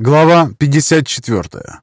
Глава 54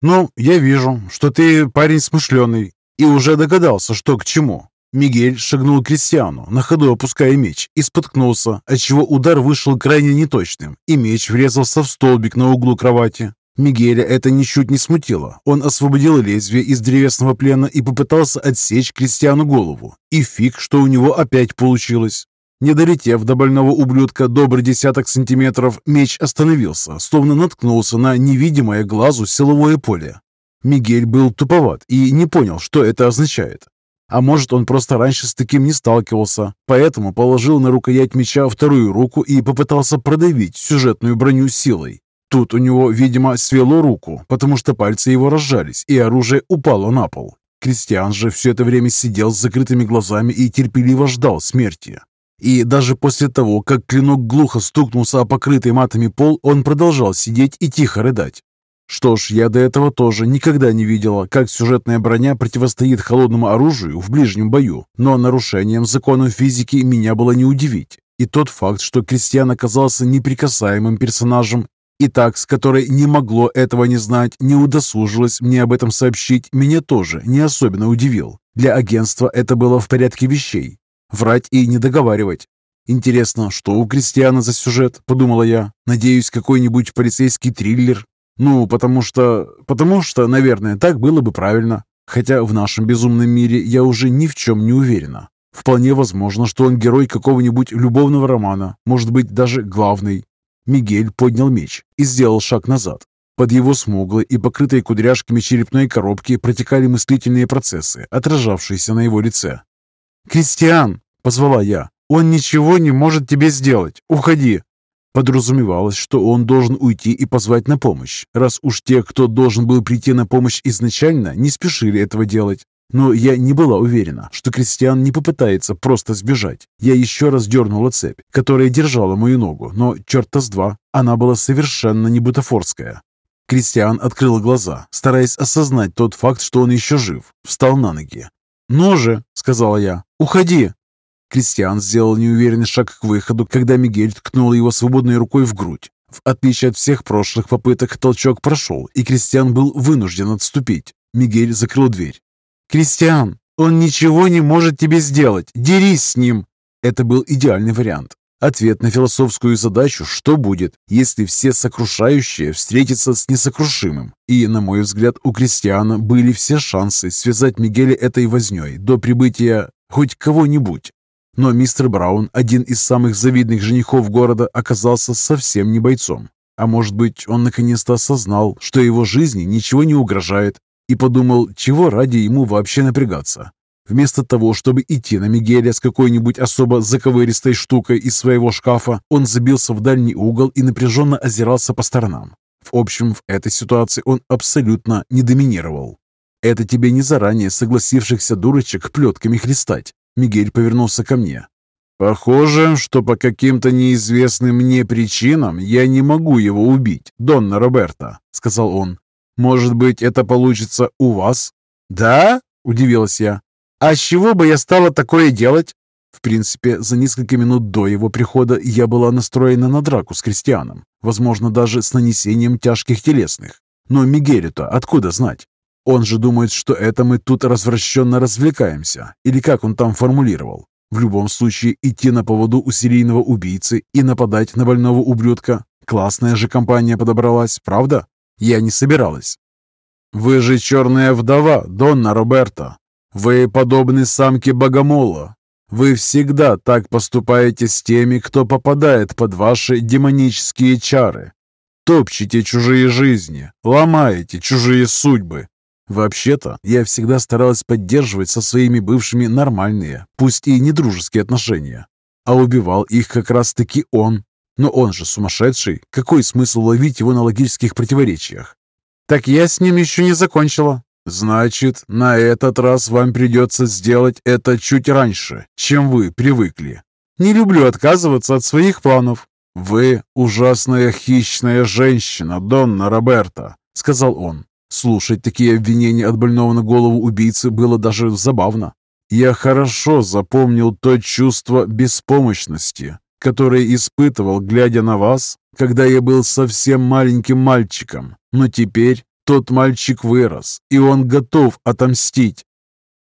«Ну, я вижу, что ты парень смышленый и уже догадался, что к чему». Мигель шагнул к Кристиану, на ходу опуская меч, и споткнулся, отчего удар вышел крайне неточным, и меч врезался в столбик на углу кровати. Мигеля это ничуть не смутило. Он освободил лезвие из древесного плена и попытался отсечь Кристиану голову. И фиг, что у него опять получилось. Не долетев до больного ублюдка добрый десяток сантиметров, меч остановился, словно наткнулся на невидимое глазу силовое поле. Мигель был туповат и не понял, что это означает. А может, он просто раньше с таким не сталкивался, поэтому положил на рукоять меча вторую руку и попытался продавить сюжетную броню силой. Тут у него, видимо, свело руку, потому что пальцы его разжались, и оружие упало на пол. Кристиан же все это время сидел с закрытыми глазами и терпеливо ждал смерти. И даже после того, как клинок глухо стукнулся о покрытый матами пол, он продолжал сидеть и тихо рыдать. Что ж, я до этого тоже никогда не видела, как сюжетная броня противостоит холодному оружию в ближнем бою, но нарушением законов физики меня было не удивить. И тот факт, что Кристиан оказался неприкасаемым персонажем, и так, с которой не могло этого не знать, не удосужилось мне об этом сообщить, меня тоже не особенно удивил. Для агентства это было в порядке вещей. Врать и не договаривать. Интересно, что у Кристиана за сюжет, подумала я. Надеюсь, какой-нибудь полицейский триллер. Ну, потому что... Потому что, наверное, так было бы правильно. Хотя в нашем безумном мире я уже ни в чем не уверена. Вполне возможно, что он герой какого-нибудь любовного романа, может быть, даже главный. Мигель поднял меч и сделал шаг назад. Под его смуглой и покрытой кудряшками черепной коробки протекали мыслительные процессы, отражавшиеся на его лице. «Кристиан!» — позвала я. «Он ничего не может тебе сделать. Уходи!» Подразумевалось, что он должен уйти и позвать на помощь, раз уж те, кто должен был прийти на помощь изначально, не спешили этого делать. Но я не была уверена, что Кристиан не попытается просто сбежать. Я еще раз дернула цепь, которая держала мою ногу, но черта с два, она была совершенно не бутафорская. Кристиан открыл глаза, стараясь осознать тот факт, что он еще жив. Встал на ноги. «Ну же!» — сказала я. «Уходи!» Кристиан сделал неуверенный шаг к выходу, когда Мигель ткнул его свободной рукой в грудь. В отличие от всех прошлых попыток, толчок прошел, и Кристиан был вынужден отступить. Мигель закрыл дверь. «Кристиан, он ничего не может тебе сделать! Дерись с ним!» Это был идеальный вариант. Ответ на философскую задачу «что будет, если все сокрушающие встретятся с несокрушимым?» И, на мой взгляд, у Кристиана были все шансы связать Мигеля этой вознёй до прибытия хоть кого-нибудь. Но мистер Браун, один из самых завидных женихов города, оказался совсем не бойцом. А может быть, он наконец-то осознал, что его жизни ничего не угрожает, и подумал, чего ради ему вообще напрягаться. Вместо того, чтобы идти на Мигеля с какой-нибудь особо заковыристой штукой из своего шкафа, он забился в дальний угол и напряженно озирался по сторонам. В общем, в этой ситуации он абсолютно не доминировал. «Это тебе не заранее согласившихся дурочек плетками хлестать». Мигель повернулся ко мне. «Похоже, что по каким-то неизвестным мне причинам я не могу его убить, Донна Роберта», — сказал он. «Может быть, это получится у вас?» «Да?» — удивилась я. А с чего бы я стала такое делать? В принципе, за несколько минут до его прихода я была настроена на драку с крестьяном, возможно, даже с нанесением тяжких телесных. Но Мигерю-то откуда знать? Он же думает, что это мы тут развращенно развлекаемся, или как он там формулировал. В любом случае, идти на поводу у серийного убийцы и нападать на больного ублюдка. Классная же компания подобралась, правда? Я не собиралась. «Вы же черная вдова, Донна Роберта», вы подобны самке богомола. Вы всегда так поступаете с теми, кто попадает под ваши демонические чары. Топчете чужие жизни, ломаете чужие судьбы. Вообще-то, я всегда старалась поддерживать со своими бывшими нормальные, пусть и недружеские отношения. А убивал их как раз-таки он. Но он же сумасшедший. Какой смысл ловить его на логических противоречиях? «Так я с ним еще не закончила», «Значит, на этот раз вам придется сделать это чуть раньше, чем вы привыкли. Не люблю отказываться от своих планов». «Вы ужасная хищная женщина, Донна Роберта», — сказал он. Слушать такие обвинения от больного на голову убийцы было даже забавно. Я хорошо запомнил то чувство беспомощности, которое испытывал, глядя на вас, когда я был совсем маленьким мальчиком. Но теперь тот мальчик вырос, и он готов отомстить.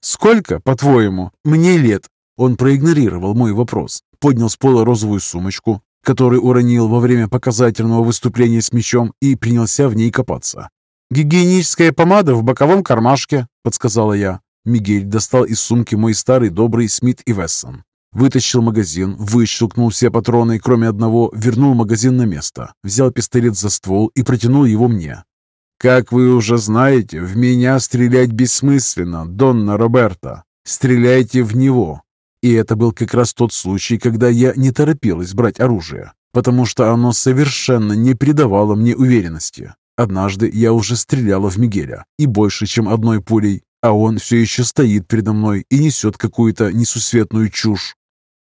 «Сколько, по-твоему, мне лет?» Он проигнорировал мой вопрос, поднял с пола розовую сумочку, которую уронил во время показательного выступления с мечом, и принялся в ней копаться. «Гигиеническая помада в боковом кармашке», — подсказала я. Мигель достал из сумки мой старый добрый Смит и Вессон. Вытащил магазин, выщелкнул все патроны, кроме одного, вернул магазин на место, взял пистолет за ствол и протянул его мне. «Как вы уже знаете, в меня стрелять бессмысленно, Донна Роберта. Стреляйте в него». И это был как раз тот случай, когда я не торопилась брать оружие, потому что оно совершенно не придавало мне уверенности. Однажды я уже стреляла в Мигеля, и больше, чем одной пулей, а он все еще стоит передо мной и несет какую-то несусветную чушь.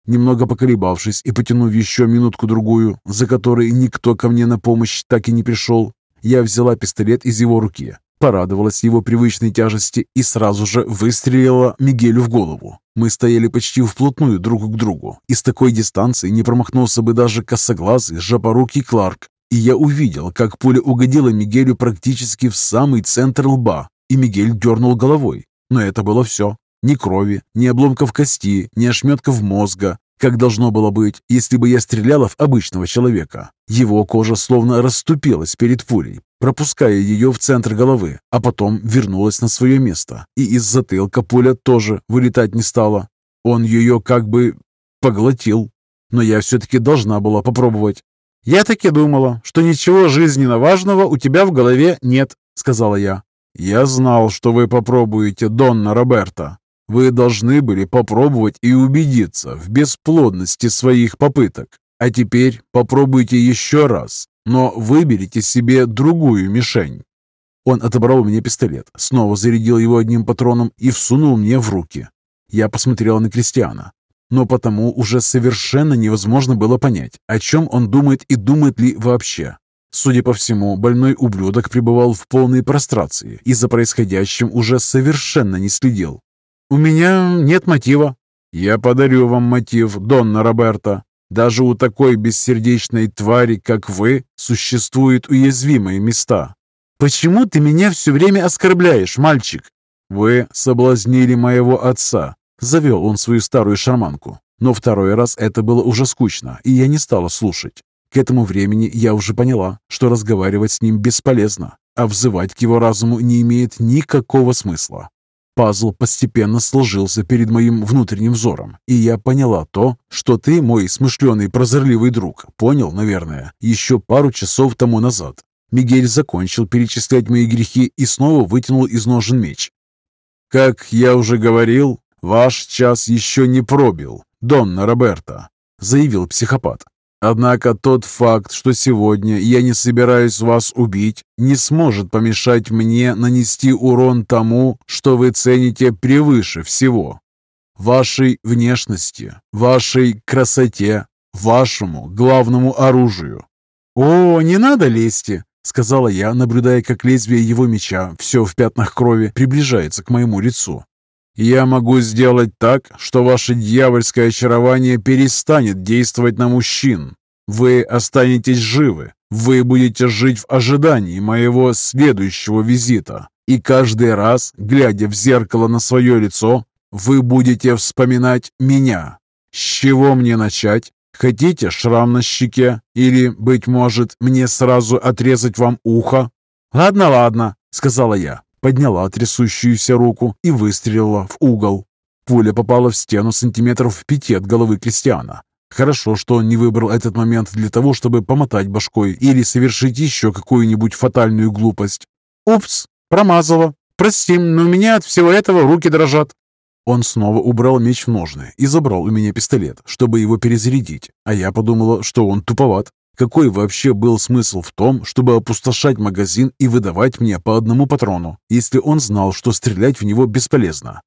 Немного поколебавшись и потянув еще минутку-другую, за которой никто ко мне на помощь так и не пришел, я взяла пистолет из его руки, порадовалась его привычной тяжести и сразу же выстрелила Мигелю в голову. Мы стояли почти вплотную друг к другу, и с такой дистанции не промахнулся бы даже косоглазый, жопорукий Кларк. И я увидел, как пуля угодила Мигелю практически в самый центр лба, и Мигель дернул головой. Но это было все. Ни крови, ни обломков кости, ни ошметков мозга, как должно было быть, если бы я стреляла в обычного человека. Его кожа словно расступилась перед пулей, пропуская ее в центр головы, а потом вернулась на свое место. И из затылка пуля тоже вылетать не стала. Он ее как бы поглотил. Но я все-таки должна была попробовать. «Я таки думала, что ничего жизненно важного у тебя в голове нет», — сказала я. «Я знал, что вы попробуете, Донна Роберта. Вы должны были попробовать и убедиться в бесплодности своих попыток. А теперь попробуйте еще раз, но выберите себе другую мишень». Он отобрал у меня пистолет, снова зарядил его одним патроном и всунул мне в руки. Я посмотрел на Кристиана, но потому уже совершенно невозможно было понять, о чем он думает и думает ли вообще. Судя по всему, больной ублюдок пребывал в полной прострации и за происходящим уже совершенно не следил. «У меня нет мотива». «Я подарю вам мотив, Донна Роберта. Даже у такой бессердечной твари, как вы, существуют уязвимые места». «Почему ты меня все время оскорбляешь, мальчик?» «Вы соблазнили моего отца», — завел он свою старую шарманку. Но второй раз это было уже скучно, и я не стала слушать. К этому времени я уже поняла, что разговаривать с ним бесполезно, а взывать к его разуму не имеет никакого смысла. Пазл постепенно сложился перед моим внутренним взором, и я поняла то, что ты, мой смышленый прозорливый друг, понял, наверное, еще пару часов тому назад. Мигель закончил перечислять мои грехи и снова вытянул из ножен меч. «Как я уже говорил, ваш час еще не пробил, Донна Роберта», заявил психопат. Однако тот факт, что сегодня я не собираюсь вас убить, не сможет помешать мне нанести урон тому, что вы цените превыше всего. Вашей внешности, вашей красоте, вашему главному оружию. «О, не надо лезьте!» — сказала я, наблюдая, как лезвие его меча, все в пятнах крови, приближается к моему лицу. Я могу сделать так, что ваше дьявольское очарование перестанет действовать на мужчин. Вы останетесь живы. Вы будете жить в ожидании моего следующего визита. И каждый раз, глядя в зеркало на свое лицо, вы будете вспоминать меня. С чего мне начать? Хотите шрам на щеке? Или, быть может, мне сразу отрезать вам ухо? «Ладно, ладно», — сказала я подняла трясущуюся руку и выстрелила в угол. Пуля попала в стену сантиметров в пяти от головы Кристиана. Хорошо, что он не выбрал этот момент для того, чтобы помотать башкой или совершить еще какую-нибудь фатальную глупость. «Упс, промазала. Прости, но у меня от всего этого руки дрожат». Он снова убрал меч в ножны и забрал у меня пистолет, чтобы его перезарядить, а я подумала, что он туповат. Какой вообще был смысл в том, чтобы опустошать магазин и выдавать мне по одному патрону, если он знал, что стрелять в него бесполезно?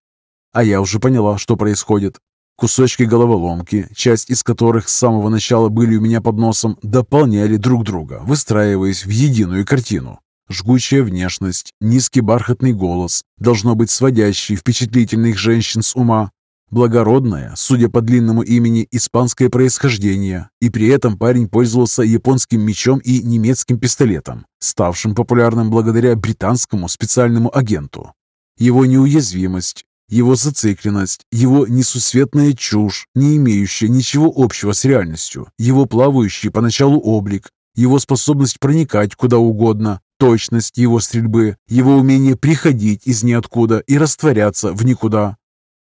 А я уже поняла, что происходит. Кусочки головоломки, часть из которых с самого начала были у меня под носом, дополняли друг друга, выстраиваясь в единую картину. Жгучая внешность, низкий бархатный голос, должно быть сводящий впечатлительных женщин с ума, Благородное, судя по длинному имени, испанское происхождение, и при этом парень пользовался японским мечом и немецким пистолетом, ставшим популярным благодаря британскому специальному агенту. Его неуязвимость, его зацикленность, его несусветная чушь, не имеющая ничего общего с реальностью, его плавающий поначалу облик, его способность проникать куда угодно, точность его стрельбы, его умение приходить из ниоткуда и растворяться в никуда,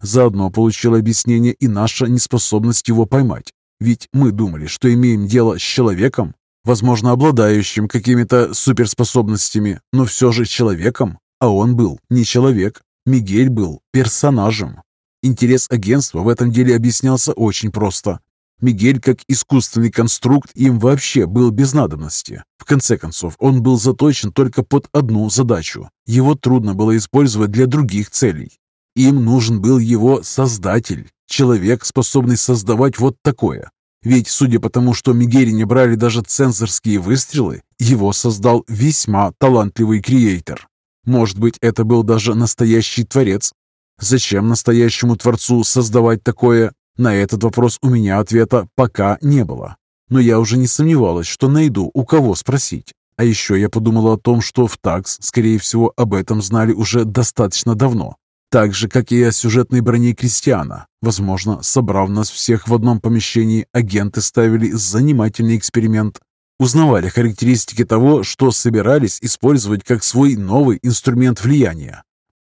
Заодно получил объяснение и наша неспособность его поймать. Ведь мы думали, что имеем дело с человеком, возможно, обладающим какими-то суперспособностями, но все же человеком. А он был не человек. Мигель был персонажем. Интерес агентства в этом деле объяснялся очень просто. Мигель, как искусственный конструкт, им вообще был без надобности. В конце концов, он был заточен только под одну задачу. Его трудно было использовать для других целей. Им нужен был его создатель, человек, способный создавать вот такое. Ведь, судя по тому, что Мигери не брали даже цензорские выстрелы, его создал весьма талантливый креатор. Может быть, это был даже настоящий творец? Зачем настоящему творцу создавать такое? На этот вопрос у меня ответа пока не было. Но я уже не сомневалась, что найду, у кого спросить. А еще я подумала о том, что в ТАКС, скорее всего, об этом знали уже достаточно давно. Так же, как и о сюжетной броне Кристиана. Возможно, собрав нас всех в одном помещении, агенты ставили занимательный эксперимент. Узнавали характеристики того, что собирались использовать как свой новый инструмент влияния.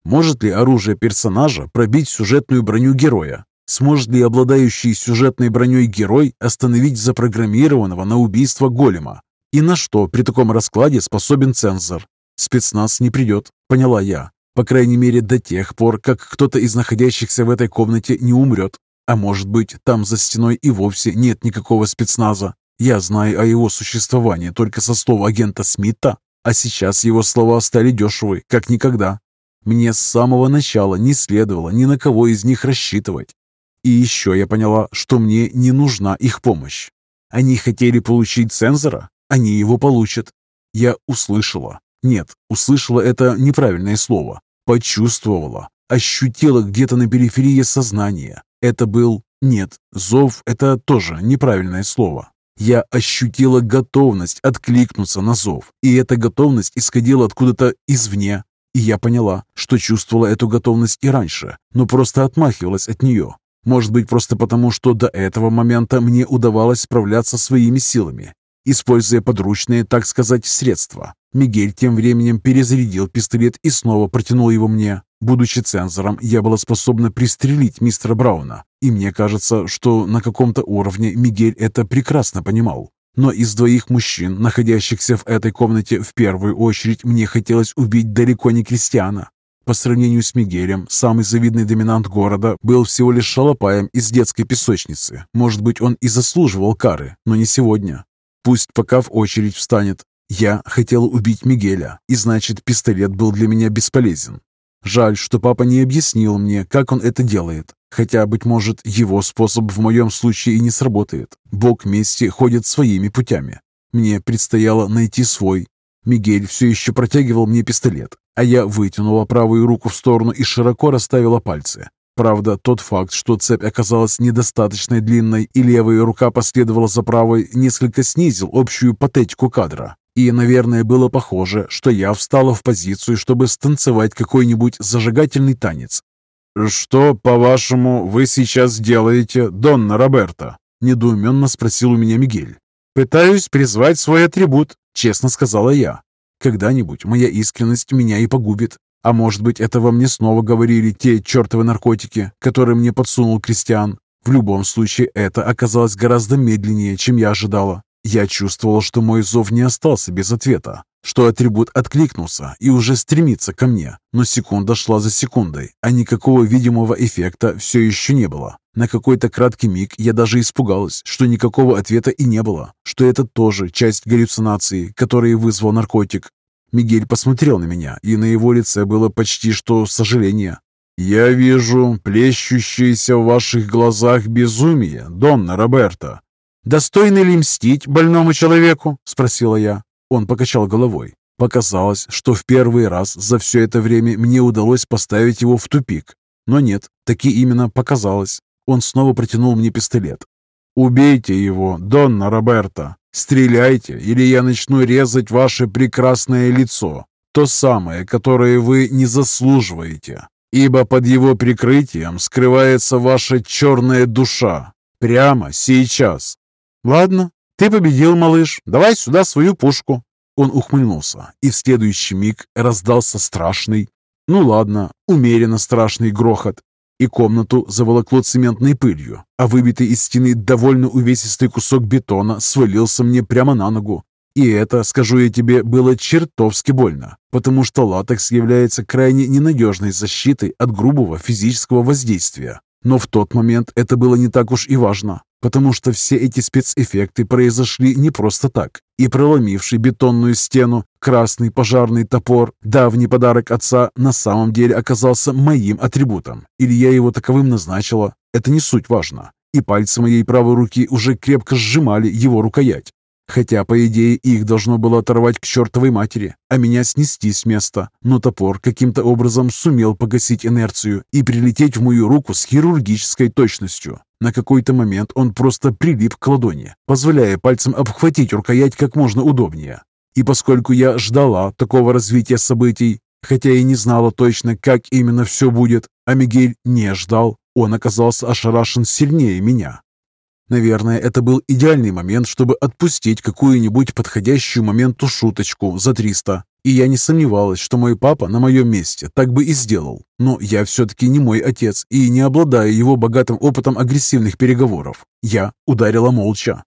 Может ли оружие персонажа пробить сюжетную броню героя? Сможет ли обладающий сюжетной броней герой остановить запрограммированного на убийство голема? И на что при таком раскладе способен цензор? Спецназ не придет, поняла я. По крайней мере, до тех пор, как кто-то из находящихся в этой комнате не умрет. А может быть, там за стеной и вовсе нет никакого спецназа. Я знаю о его существовании только со слов агента Смита, а сейчас его слова стали дешевы, как никогда. Мне с самого начала не следовало ни на кого из них рассчитывать. И еще я поняла, что мне не нужна их помощь. Они хотели получить цензора, они его получат. Я услышала. Нет, услышала это неправильное слово. Почувствовала, ощутила где-то на периферии сознания. Это был... Нет, зов — это тоже неправильное слово. Я ощутила готовность откликнуться на зов, и эта готовность исходила откуда-то извне. И я поняла, что чувствовала эту готовность и раньше, но просто отмахивалась от нее. Может быть, просто потому, что до этого момента мне удавалось справляться своими силами, используя подручные, так сказать, средства. Мигель тем временем перезарядил пистолет и снова протянул его мне. Будучи цензором, я была способна пристрелить мистера Брауна, и мне кажется, что на каком-то уровне Мигель это прекрасно понимал. Но из двоих мужчин, находящихся в этой комнате, в первую очередь мне хотелось убить далеко не Кристиана. По сравнению с Мигелем, самый завидный доминант города был всего лишь шалопаем из детской песочницы. Может быть, он и заслуживал кары, но не сегодня. Пусть пока в очередь встанет, я хотел убить Мигеля, и значит, пистолет был для меня бесполезен. Жаль, что папа не объяснил мне, как он это делает. Хотя, быть может, его способ в моем случае и не сработает. Бог мести ходит своими путями. Мне предстояло найти свой. Мигель все еще протягивал мне пистолет, а я вытянула правую руку в сторону и широко расставила пальцы. Правда, тот факт, что цепь оказалась недостаточно длинной и левая рука последовала за правой, несколько снизил общую патетику кадра. И, наверное, было похоже, что я встала в позицию, чтобы станцевать какой-нибудь зажигательный танец. «Что, по-вашему, вы сейчас делаете, Донна Роберта?» – недоуменно спросил у меня Мигель. «Пытаюсь призвать свой атрибут», – честно сказала я. «Когда-нибудь моя искренность меня и погубит. А может быть, это во мне снова говорили те чертовы наркотики, которые мне подсунул Кристиан. В любом случае, это оказалось гораздо медленнее, чем я ожидала. Я чувствовал, что мой зов не остался без ответа, что атрибут откликнулся и уже стремится ко мне, но секунда шла за секундой, а никакого видимого эффекта все еще не было. На какой-то краткий миг я даже испугалась, что никакого ответа и не было, что это тоже часть галлюцинации, которые вызвал наркотик. Мигель посмотрел на меня, и на его лице было почти что сожаление. «Я вижу плещущееся в ваших глазах безумие, Донна Роберта», «Достойно ли мстить больному человеку?» – спросила я. Он покачал головой. Показалось, что в первый раз за все это время мне удалось поставить его в тупик. Но нет, таки именно показалось. Он снова протянул мне пистолет. «Убейте его, Донна Роберта! Стреляйте, или я начну резать ваше прекрасное лицо, то самое, которое вы не заслуживаете, ибо под его прикрытием скрывается ваша черная душа. Прямо сейчас!» «Ладно, ты победил, малыш. Давай сюда свою пушку!» Он ухмыльнулся, и в следующий миг раздался страшный, ну ладно, умеренно страшный грохот, и комнату заволокло цементной пылью, а выбитый из стены довольно увесистый кусок бетона свалился мне прямо на ногу. И это, скажу я тебе, было чертовски больно, потому что латекс является крайне ненадежной защитой от грубого физического воздействия. Но в тот момент это было не так уж и важно, потому что все эти спецэффекты произошли не просто так. И проломивший бетонную стену красный пожарный топор, давний подарок отца, на самом деле оказался моим атрибутом. Или я его таковым назначила, это не суть важно. И пальцы моей правой руки уже крепко сжимали его рукоять. Хотя, по идее, их должно было оторвать к чертовой матери, а меня снести с места. Но топор каким-то образом сумел погасить инерцию и прилететь в мою руку с хирургической точностью. На какой-то момент он просто прилип к ладони, позволяя пальцем обхватить рукоять как можно удобнее. И поскольку я ждала такого развития событий, хотя и не знала точно, как именно все будет, а Мигель не ждал, он оказался ошарашен сильнее меня. Наверное, это был идеальный момент, чтобы отпустить какую-нибудь подходящую моменту шуточку за 300. И я не сомневалась, что мой папа на моем месте так бы и сделал. Но я все-таки не мой отец и не обладаю его богатым опытом агрессивных переговоров. Я ударила молча,